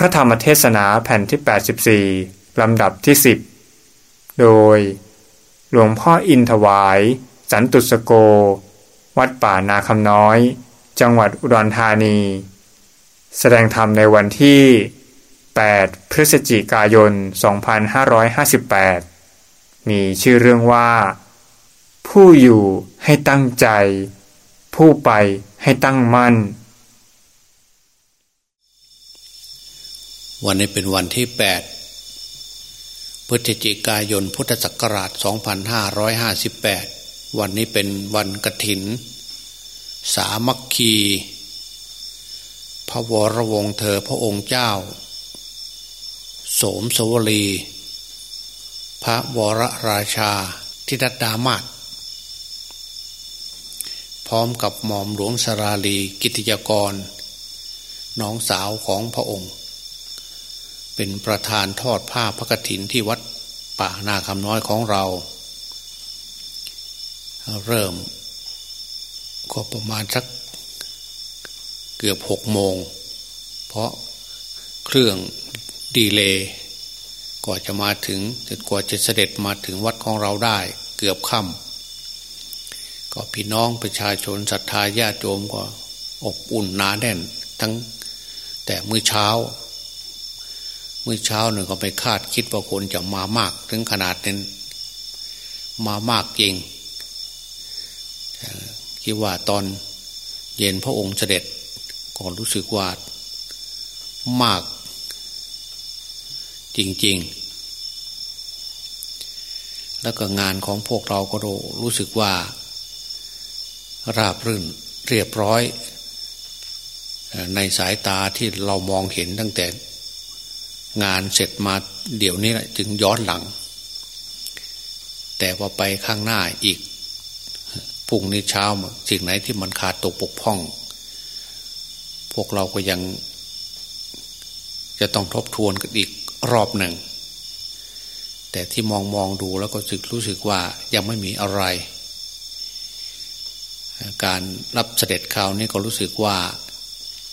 พระธรรมเทศนาแผ่นที่ 84 ลำดับที่ 10 โดย หลวงพ่ออินถวาย สันตุสโก วัดป่านาคำน้อย จังหวัดอุดรธานี แสดงธรรมในวันที่ 8 พฤศจิกายน 2558 มีชื่อเรื่องว่า ผู้อยู่ให้ตั้งใจ ผู้ไปให้ตั้งมั่น วันนี้เป็นวันที่ 8 พฤศจิกายนพุทธศักราช 2558 วันนี้เป็นวันกถิน สามัคคี พระวรวงเธอพระองค์เจ้า โสมสวลี พระวรราชาทิดดามาศพร้อมกับหม่อมหลวงสราลีกิติยกร น้องสาวของพระองค์ เป็นประธานทอดผ้าพระกฐินที่วัดป่านาคำน้อยของเรา เริ่ม ก็ประมาณสักเกือบหกโมง เพราะเครื่องดีเลย์กว่าจะมาถึงกว่าจะเสด็จมาถึงวัดของเราได้ เกือบค่ำก็พี่น้องประชาชนศรัทธาญาติโยมก็อบอุ่นหนาแน่น ทั้งแต่มื้อเช้า มื้อเช้าหนึ่งก็ไปคาดคิดว่าคนจะมามากถึงขนาดนั้นมามากจริงคิดว่าตอนเย็นพระองค์เสด็จก็รู้สึกว่ามาก จริง ๆ แล้วก็งานของพวกเราก็รู้สึกว่า ราบรื่นเรียบร้อย ในสายตาที่เรามองเห็นตั้งแต่ งานเสร็จมาเดี๋ยวนี้แหละจึงย้อนหลัง แต่ว่าไปข้างหน้าอีกพรุ่งนี้เช้าสิ่งไหนที่มันขาดตกปกพ่อง พวกเราก็ยังจะต้องทบทวนกันอีกรอบหนึ่ง แต่ที่มองมองดูแล้วก็สึกรู้สึกว่ายังไม่มีอะไร การรับเสด็จข่าวนี้ก็รู้สึกว่า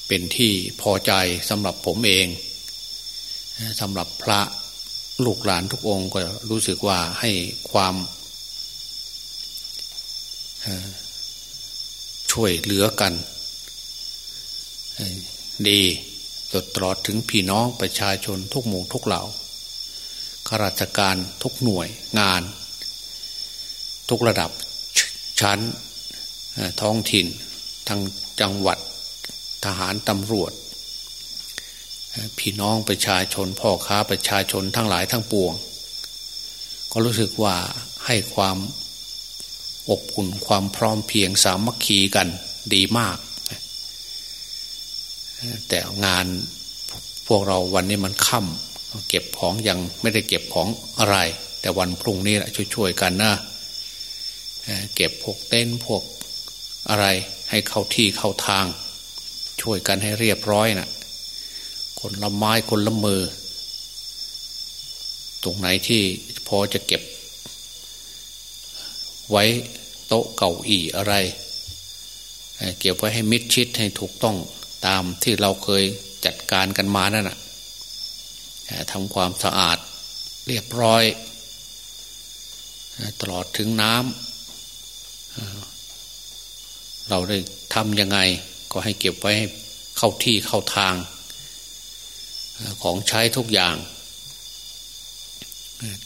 เป็นที่พอใจสำหรับผมเอง สำหรับพระลูกหลานทุกองค์ก็รู้สึกว่าให้ความช่วยเหลือกัน ดีตลอดถึงพี่น้องประชาชนทุกหมู่ทุกเหล่าข้าราชการทุกหน่วยงาน ทุกระดับชั้นท้องถิ่นทางจังหวัดทหารตำรวจ พี่น้องประชาชนพ่อค้าประชาชนทั้งหลายทั้งปวง ก็รู้สึกว่าให้ความอบอุ่นความพร้อมเพียงสามัคคีกันดีมาก แต่งานพวกเราวันนี้มันค่ำเก็บของยังไม่ได้เก็บของอะไร แต่วันพรุ่งนี้แหละช่วยๆกันนะเก็บพวกเต้นพวกอะไรให้เข้าที่เข้าทาง ช่วยกันให้เรียบร้อยนะ คนละไม้คนละมือ ตรงไหนที่พอจะเก็บ ไว้โต๊ะเก่าอี้อะไร เก็บไว้ให้มิดชิดให้ถูกต้องตามที่เราเคยจัดการกันมานั่นแหะทำความสะอาดเรียบร้อย ตลอดถึงน้ำเราได้ทำยังไง ก็ให้เก็บไว้ให้เข้าที่เข้าทาง ของใช้ทุกอย่าง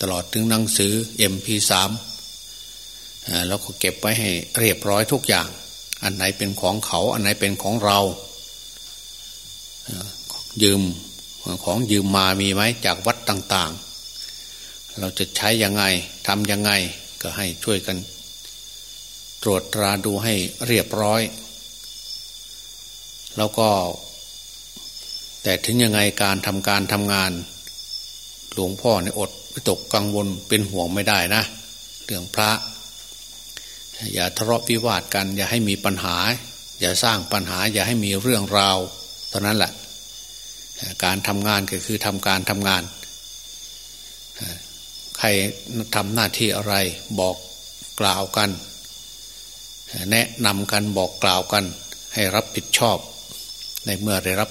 ตลอดถึงหนังสือ MP3 แล้วก็เก็บไว้ให้เรียบร้อยทุกอย่าง อันไหนเป็นของเขา อันไหนเป็นของเรายืมของยืมมามีไหมจากวัดต่างๆ เราจะใช้ยังไงทำยังไงก็ให้ช่วยกัน ตรวจตราดูให้เรียบร้อย แล้วก็ แต่ถึงยังไงการทำการทำงาน หลวงพ่อในอดตกกังวลเป็นห่วงไม่ได้นะ เรื่องพระ อย่าทะเลาะวิวาทกัน อย่าให้มีปัญหา อย่าสร้างปัญหา อย่าให้มีเรื่องราวตอนนั้นแหละ การทำงานก็คือทำการทำงาน ใครทำหน้าที่อะไรบอกกล่าวกัน แนะนำกันบอกกล่าวกัน ให้รับผิดชอบ ในเมื่อได้รับ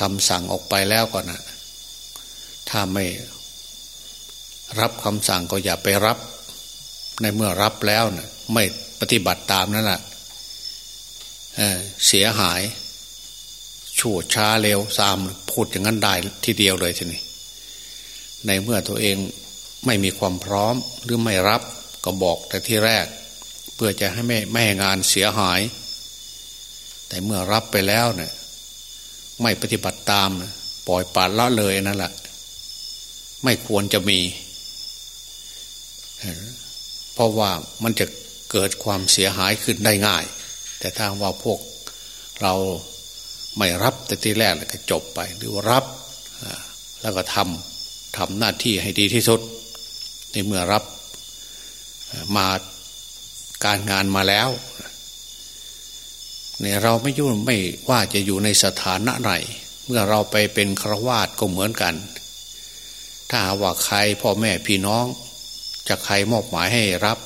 คำสั่งออกไปแล้วก่อนนะถ้าไม่รับคำสั่งก็อย่าไปรับ ในเมื่อรับแล้วนะไม่ปฏิบัติตามนั่นแหละเเสียหายชั่วช้าเร็วซามพูดอย่างนั้นได้ทีเดียวเลยทีนี้ในเมื่อตัวเองไม่มีความพร้อมหรือไม่รับก็บอกแต่ที่แรก เพื่อจะให้ไม่ไม่งานเสียหาย แต่เมื่อรับไปแล้วเนี่ย ไม่ปฏิบัติตาม ปล่อยปาดละเลยนั่นแหละไม่ควรจะมี เพราะว่ามันจะเกิดความเสียหายขึ้นได้ง่าย แต่ถ้าว่าพวกเราไม่รับแต่ทีแรกก็จบไป หรือรับแล้วก็ทำทำหน้าที่ให้ดีที่สุด ในเมื่อรับมาการงานมาแล้ว เนี่ยเราไม่ยุ่งไม่ว่าจะอยู่ในสถานะไหนเมื่อเราไปเป็นครวาสก็เหมือนกัน ถ้าว่าใครพ่อแม่พี่น้อง จะใครมอบหมายให้รับ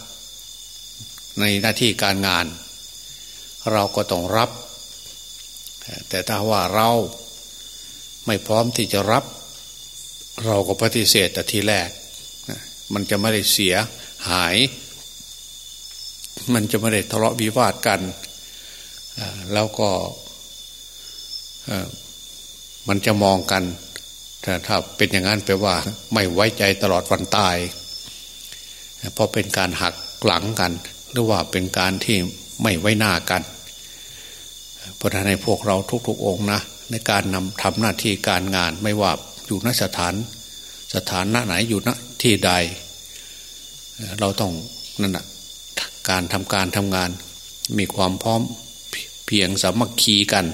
ในหน้าที่การงาน เราก็ต้องรับ แต่ถ้าว่าเราไม่พร้อมที่จะรับ เราก็ปฏิเสธแต่ทีแรก มันจะไม่ได้เสียหาย มันจะไม่ได้ทะเลาะวิวาทกัน แล้วก็มันจะมองกันแต่ถ้าเป็นอย่างนั้นแปลว่า ไม่ไว้ใจตลอดวันตายเพราะเป็นการหักหลังกัน หรือว่าเป็นการที่ไม่ไว้หน้ากัน เพราะฉะนั้นพวกเราทุก ๆ องนะในการนำทำหน้าที่การงานไม่ว่าอยู่ณสถาน สถานณไหนอยู่ณที่ใด เราต้องนั่นแหะการทำการทำงานมีความพร้อม เพียงสามัคคีกัน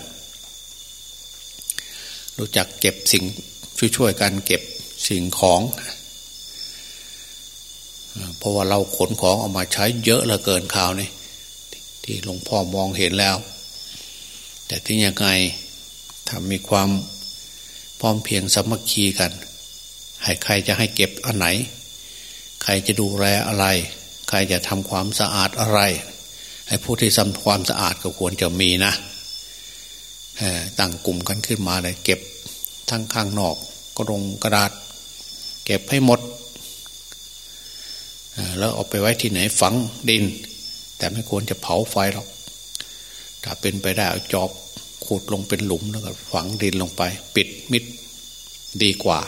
รู้จักเก็บสิ่งช่วยๆกันเก็บสิ่งของ เพราะว่าเราขนของออกมาใช้เยอะเหลือเกินข่าวนี่ที่หลวงพ่อมองเห็นแล้ว แต่ที่ยังไงถ้ามีความพร้อมเพียงสามัคคีกันให้ใครจะให้เก็บอันไหน ใครจะดูแลอะไร ใครจะทำความสะอาดอะไร ให้ผู้ที่ทำความสะอาดก็ควรจะมีนะตั้งกลุ่มกันขึ้นมาเลยเก็บทั้งข้างนอกกระดงกระดาษ เก็บให้หมด แล้วเอาไปไว้ที่ไหนฝังดิน แต่ไม่ควรจะเผาไฟหรอกถ้าเป็นไปได้เอาจอบขุดลงเป็นหลุมแล้วก็ฝังดินลงไป ปิดมิดดีกว่า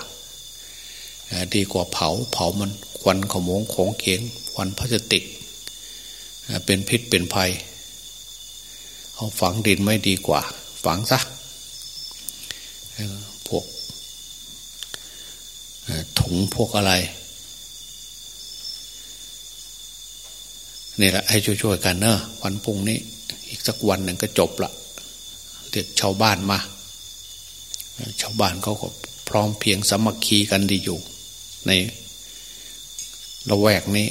ดีกว่าเผาเผามันควันขโมงของเข็งควันพลาสติก เป็นพิษเป็นภัย เอาฝังดินไม่ดีกว่า ฝังซะพวกถุงพวกอะไรนี่แหละให้ช่วยๆกันเนอะวันพุ่งนี้ อีกสักวันหนึ่งก็จบละเรียกชาวบ้านมา ชาวบ้านเขาก็พร้อมเพียงสมัคคีกันดีอยู่ ในละแวกนี้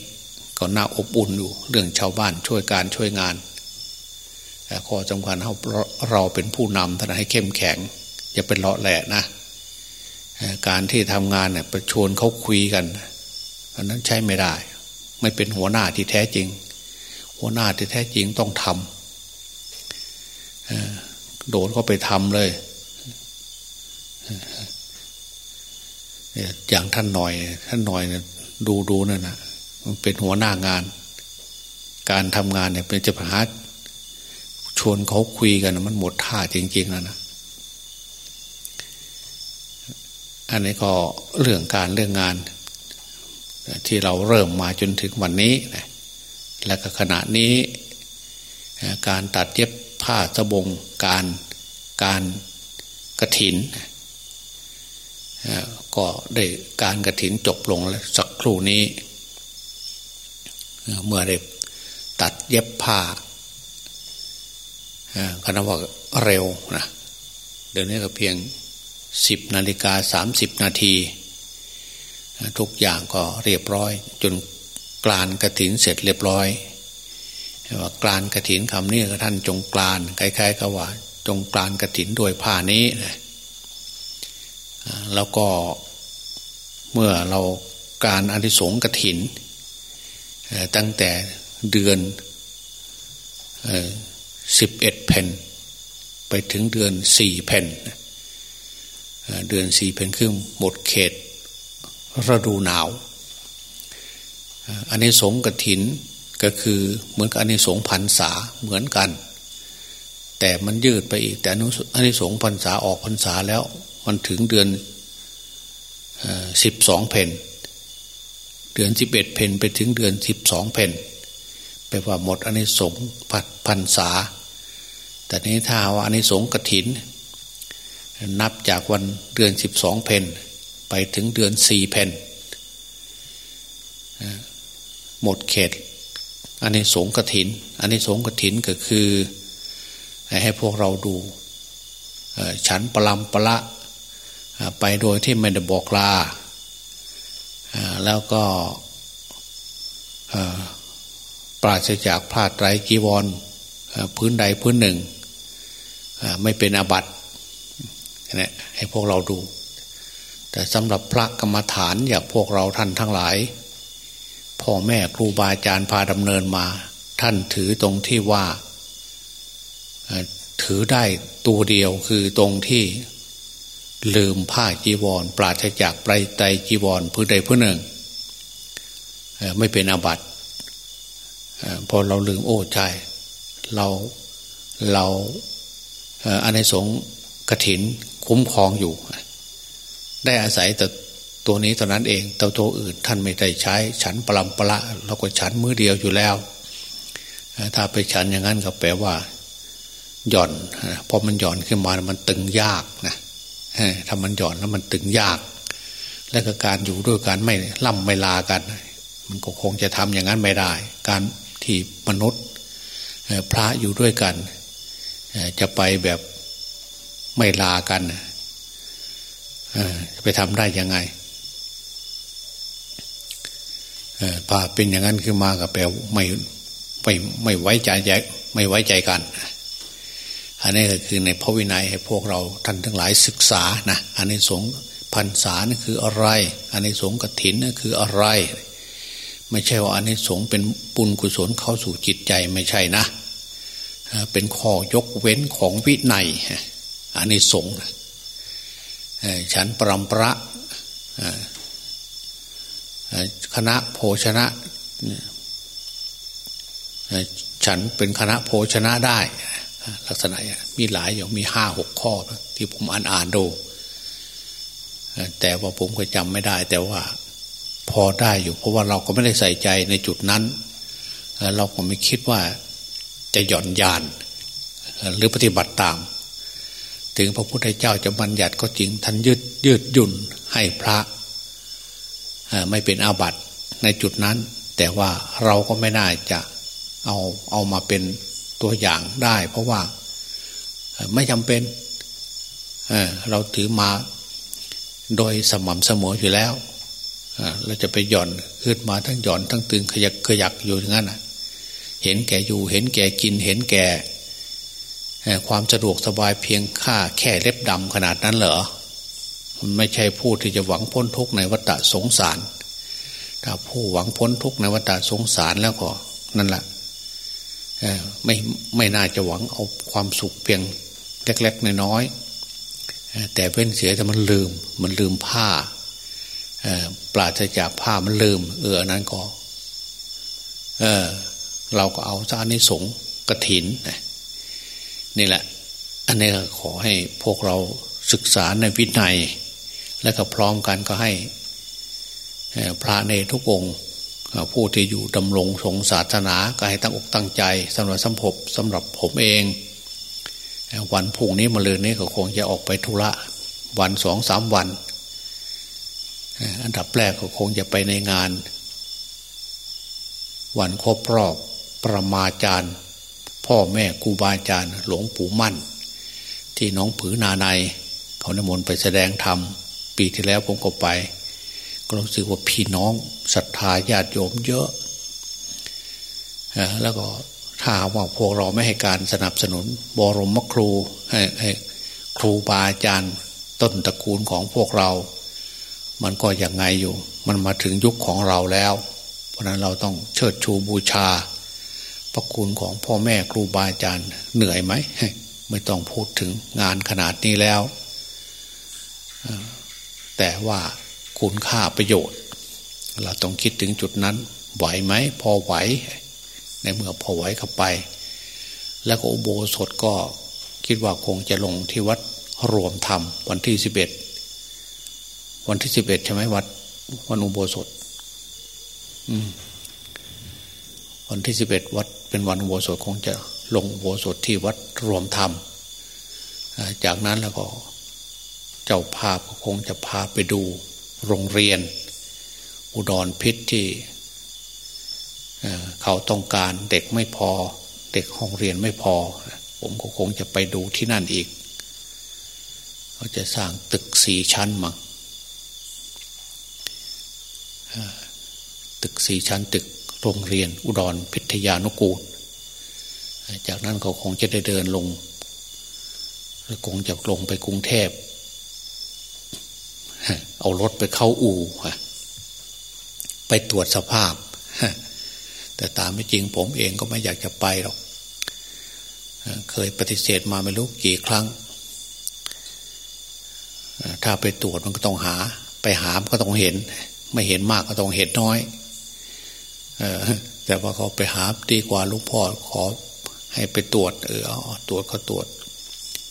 ก็น่าอบอุ่นอยู่เรื่องชาวบ้านช่วยการช่วยงานแต่ข้อสำคัญเราเราเป็นผู้นำท่านให้เข้มแข็ง อย่าเป็นเลาะแหละนะการที่ทำงานเนี่ยประชวนเขาคุยกันอันนั้นใช้ไม่ได้ ไม่เป็นหัวหน้าที่แท้จริง หัวหน้าที่แท้จริงต้องทำโดนเขาไปทำเลยอย่างท่านหน่อย ท่านหน่อยดูดูนั่นนะ เป็นหัวหน้างาน การทำงานเนี่ยเป็นจะหาชวนเขาคุยกันมันหมดท่าจริงๆแล้วนะอันนี้ก็เรื่องการเรื่องงาน ที่เราเริ่มมาจนถึงวันนี้นะและก็ขณะนี้ การตัดเย็บผ้าสบงการการกระถิน ก็ได้การกระถินจบลงแล้วสักครู่นี้ เมื่อได้ตัดเย็บผ้าคณะว่าเร็วนะเดี๋ยวนี้ก็เพียงสิบนาฬิกาสามสิบนาที ทุกอย่างก็เรียบร้อย จนกลานกระถินเสร็จเรียบร้อยว่ากลานกระถินคำนี้ก็ท่านจงกลานคล้ายๆกับว่า จงกลานกระถินโดยผ้านี้นะแล้วก็เมื่อเราการอธิสงกระถิน ตั้งแต่เดือนสิบเอ็ดแผ่น ไปถึงเดือนสี่แผ่น เดือนสี่เพนครึ่งหมดเขตฤดูหนาว อันนี้สงกระถินก็คือเหมือนกับอันนี้สงพันษาเหมือนกัน แต่มันยืดไปอีก แต่อันนี้สงพันษาออกพันษาแล้ว มันถึงเดือนสิบสองเพน เดือนสิบเอ็ดเพนไปถึงเดือนสิบสองเพนแปลว่าหมดอันนี้สงพันษา แต่นี้ถ้าว่าอันนี้สงกระถิน นับจากวันเดือนสิบสองเพนไปถึงเดือนสี่เพนหมดเขตอันนี้สงกระถิน อันนี้สงกระถินก็คือ ให้พวกเราดูฉันปลำปละไปโดยที่ไม่ได้บอกลา แล้วก็ปราศจากพลาดไรกีวรพื้นใดพื้นหนึ่ง ไม่เป็นอาบัตินี่ให้พวกเราดู แต่สำหรับพระกรรมฐานอย่างพวกเราท่านทั้งหลาย พ่อแม่ครูบาอาจารย์พาดำเนินมา ท่านถือตรงที่ว่า ถือได้ตัวเดียวคือตรงที่ ลืมผ้าจีวร ปราศจากไตรไตจีวรพื้นใดพื้นหนึ่งไม่เป็นอาบัติพอเราลืมโอ้ใจเราเราอันในสงกระถินคุ้มครองอยู่ ได้อาศัยแต่ตัวนี้ตอนนั้นเองแต่ตัวอื่นท่านไม่ได้ใช้ ฉันปลำปละเราก็ฉันมือเดียวอยู่แล้ว ถ้าไปฉันอย่างนั้นก็แปลว่า หย่อนพอมันหย่อนขึ้นมามันตึงยากนะ ถ้ามันหย่อนแล้วมันตึงยาก และก็การอยู่ด้วยกันไม่ล่ำไม่ลากัน มันก็คงจะทำอย่างนั้นไม่ได้ การที่มนุษย์พระอยู่ด้วยกัน จะไปแบบไม่ลากันไปทำได้ยังไงพาเป็นอย่างนั้นขึ้นมากับแปลไม่ไม่ไม่ไว้ใจไม่ไว้ใจกัน อันนี้ก็คือในพระวินัยให้พวกเราท่านทั้งหลายศึกษานะอันนี้สงพันษานี่คืออะไร อันนี้สงกถินนี่คืออะไร ไม่ใช่ว่าอันนี้สงเป็นปุญกุศลเข้าสู่จิตใจไม่ใช่นะ เป็นข้อยกเว้นของวินัยอันนี้สงฉันปรำประคณะโภชนะ ฉันเป็นคณะโภชนะได้ ลักษณะมีหลายอย่างมีห้าหกข้อที่ผมอ่านอ่านดู แต่ว่าผมก็จำไม่ได้ แต่ว่าพอได้อยู่ เพราะว่าเราก็ไม่ได้ใส่ใจในจุดนั้น เราก็ไม่คิดว่าจะหย่อนยาน หรือปฏิบัติตาม ถึงพระพุทธเจ้าจะบัญญัติก็จริงท่านยืดยืดยุ่นให้พระไม่เป็นอาบัติในจุดนั้น แต่ว่าเราก็ไม่น่าจะเอาเอามาเป็น ตัวอย่างได้ เพราะว่าไม่จำเป็นเเราถือมาโดยสม่ำเสมออยู่แล้วเราจะไปหย่อนขึ้นมาทั้งหย่อนทั้งตึงขยักขยักอยู่อย่างนั้นเห็นแก่อยู่ เห็นแก่กิน เห็นแก่ความสะดวกสบายเพียงค่าแค่เล็บดำขนาดนั้นเหรอมันไม่ใช่ผู้ที่จะหวังพ้นทุกข์ในวัฏสงสาร ถ้าผู้หวังพ้นทุกข์ในวัฏสงสารแล้วก็นั่นแหละ ไม่ไม่น่าจะหวังเอาความสุขเพียงเล็กๆน้อยๆแต่เป็นเสียแต่มันลืม มันลืมผ้าปราศจากผ้ามันลืม เออนั้นก็เออเราก็เอาจานิสงกระถินนี่แหละ อันนี้ขอให้พวกเราศึกษาในวินัย และก็พร้อมกันก็ให้พระในทุกองค์ ผู้ที่อยู่ดำรงสงศาสนาก็ให้ตั้งอกตั้งใจสำหรับสัมภพสำหรับผมเอง วันพุ่งนี้มาเลยนี้ก็คงจะออกไปธุระวันสองสามวัน อันดับแรกก็คงจะไปในงาน วันครบรอบประมาจารย์พ่อแม่ครูบาอาจารย์หลวงปู่มั่น ที่น้องผือนาในเขาในมนไปแสดงธรรมปีที่แล้วผมก็ไป ก็รู้สึกว่าพี่น้องศรัทธาญาติโยมเยอะ แล้วก็ถ้าว่าพวกเราไม่ให้การสนับสนุนบรมครูให้ให้ครูบาอาจารย์ต้นตระกูลของพวกเรา มันก็ยังไงอยู่ มันมาถึงยุคของเราแล้ว เพราะนั้นเราต้องเชิดชูบูชา พระคุณของพ่อแม่ครูบาอาจารย์เหนื่อยไหมไม่ต้องพูดถึงงานขนาดนี้แล้ว แต่ว่า คุณค่าประโยชน์ เราต้องคิดถึงจุดนั้น ไหวไหม พอไหว ในเมื่อพอไหวเข้าไป แล้วก็อุโบสถก็คิดว่าคงจะลงที่วัดรวมธรรมวันที่สิบเอ็ดวันที่สิบเอ็ดใช่ไหมวัดวันอุโบสถวันที่สิบเอ็ดวัดเป็นวันอุโบสถคงจะลงอุโบสถที่วัดรวมธรรมจากนั้นแล้วก็ เจ้าภาพคงจะพาไปดู โรงเรียน อุดรพิษที่เขาต้องการเด็กไม่พอ เด็กห้องเรียนไม่พอ ผมก็คงจะไปดูที่นั่นอีกเขาจะสร้างตึกสี่ชั้นมั้งตึกสี่ชั้นตึกโรงเรียน อุดรพิทยานุกูล จากนั้นเขาคงจะได้เดินลงคงจะลงไปกรุงเทพ เอารถไปเข้าอู่ไปตรวจสภาพ แต่ตามไม่จริงผมเองก็ไม่อยากจะไปหรอก เคยปฏิเสธมาไม่รู้กี่ครั้ง ถ้าไปตรวจมันก็ต้องหา ไปหามก็ต้องเห็น ไม่เห็นมากก็ต้องเห็นน้อยแต่ว่าเขาไปหาดีกว่าลูกพ่อขอให้ไปตรวจ เออตรวจก็ตรวจ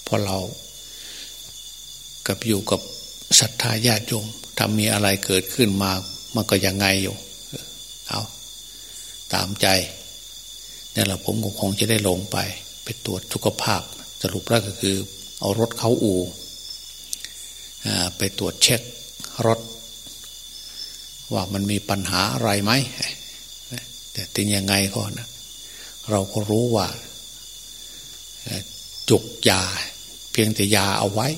เพราะเรากับอยู่กับ ศรัทธาญาติโยมถ้ามีอะไรเกิดขึ้นมา มันก็ยังไงอยู่ เอาตามใจนี่แหละผมก็คงจะได้ลงไป ไปตรวจสุขภาพ สรุปแล้วก็คือ เอารถเขาอู่ไปตรวจเช็ครถ ว่ามันมีปัญหาอะไรไหมแต่ถึงยังไงก็นะเราก็รู้ว่าจุกยา เพียงแต่ยาเอาไว้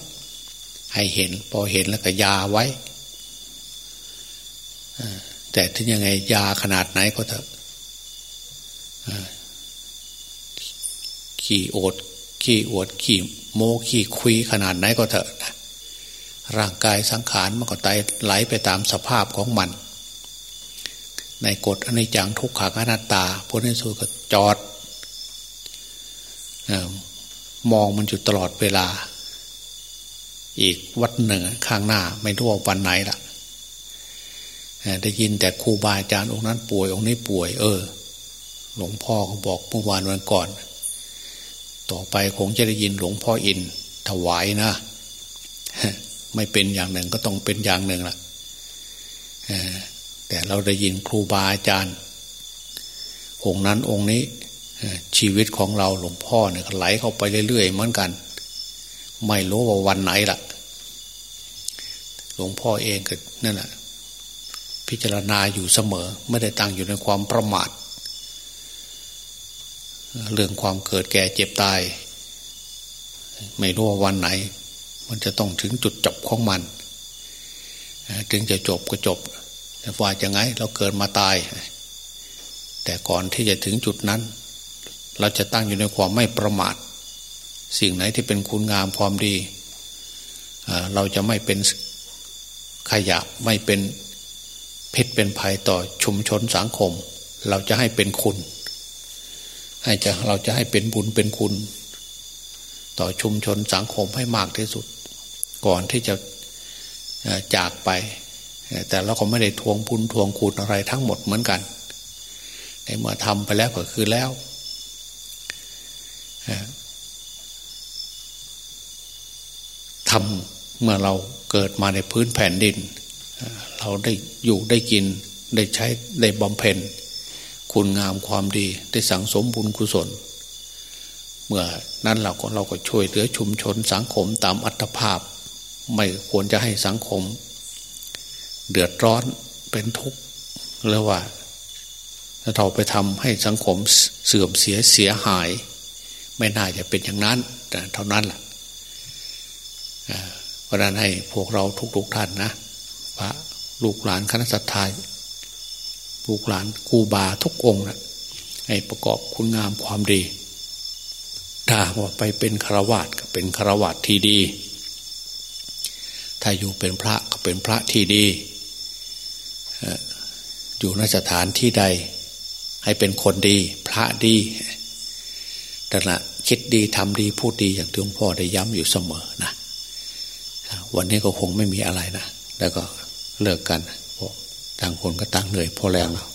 ให้เห็น พอเห็นแล้วก็ยาไว้แต่ถึงยังไงยาขนาดไหนก็เถอะขี่โอดขี่อวดขี่โมขี่คุยขนาดไหนก็เถอะร่างกายสังขารมันก็ไตไหลไปตามสภาพของมัน ในกฎอนิจจังทุกขังอนัตตาพุทธสุก็จอดมองมันอยู่ตลอดเวลา อีกวัดหนึ่งข้างหน้า ไม่รู้ว่าวันไหนละได้ยินแต่ครูบาอาจารย์องค์นั้นป่วยองค์นี้ป่วย เออ หลวงพ่อเขาบอกเมื่อวานวันก่อน ต่อไปคงจะได้ยินหลวงพ่ออินถวายนะไม่เป็นอย่างหนึ่งก็ต้องเป็นอย่างหนึ่งล่ะแต่เราได้ยินครูบาอาจารย์ องค์นั้นองค์นี้ชีวิตของเราหลวงพ่อเนี่ยไหลเข้าไปเรื่อยๆเหมือนกัน ไม่รู้ว่าวันไหนล่ะ หลวงพ่อเองก็นั่นแหละพิจารณาอยู่เสมอ ไม่ได้ตั้งอยู่ในความประมาท เรื่องความเกิดแก่เจ็บตาย ไม่รู้ว่าวันไหน มันจะต้องถึงจุดจบของมัน ถึงจะจบก็จบแต่ว่าจะไง เราเกิดมาตาย แต่ก่อนที่จะถึงจุดนั้น เราจะตั้งอยู่ในความไม่ประมาท สิ่งไหนที่เป็นคุณงามความดี เราจะไม่เป็นขยะไม่เป็นเพชรเป็นภัยต่อชุมชนสังคม เราจะให้เป็นคุณ ให้จะเราจะให้เป็นบุญเป็นคุณ ต่อชุมชนสังคมให้มากที่สุด ก่อนที่จะจากไป แต่เราก็ไม่ได้ทวงบุญทวงคุณอะไรทั้งหมดเหมือนกันในเมื่อทำไปแล้วก็คือแล้วทำ เมื่อเราเกิดมาในพื้นแผ่นดิน เราได้อยู่ได้กินได้ใช้ได้บำเพ็ญคุณงามความดีได้สั่งสมบุญกุศล เมื่อนั้นเราก็เราก็ช่วยเหลือชุมชนสังคมตามอัตภาพ ไม่ควรจะให้สังคม เดือดร้อนเป็นทุกข์หรือว่าเราไปทำให้สังคมเสื่อมเสียเสียหาย ไม่น่าจะเป็นอย่างนั้นแต่เท่านั้นแหละ ราะนั้นให้พวกเราทุกๆท่านนะพระลูกหลานคณะสัตยาลูกหลานครูบาทุกองคนะให้ประกอบคุณงามความดี ถ้าว่าไปเป็นฆราวาสก็เป็นฆราวาสที่ดี ถ้าอยู่เป็นพระก็เป็นพระที่ดี อยู่นสถานที่ใด ให้เป็นคนดี พระดีแต่ละคิดดีทำดีพูดดีอย่างที่หลวงพ่อได้ย้ำอยู่เสมอนะ วันนี้ก็คงไม่มีอะไรนะ แล้วก็เลิกกันเพราะต่างคนก็ต่างเหนื่อยพอแรงแล้ว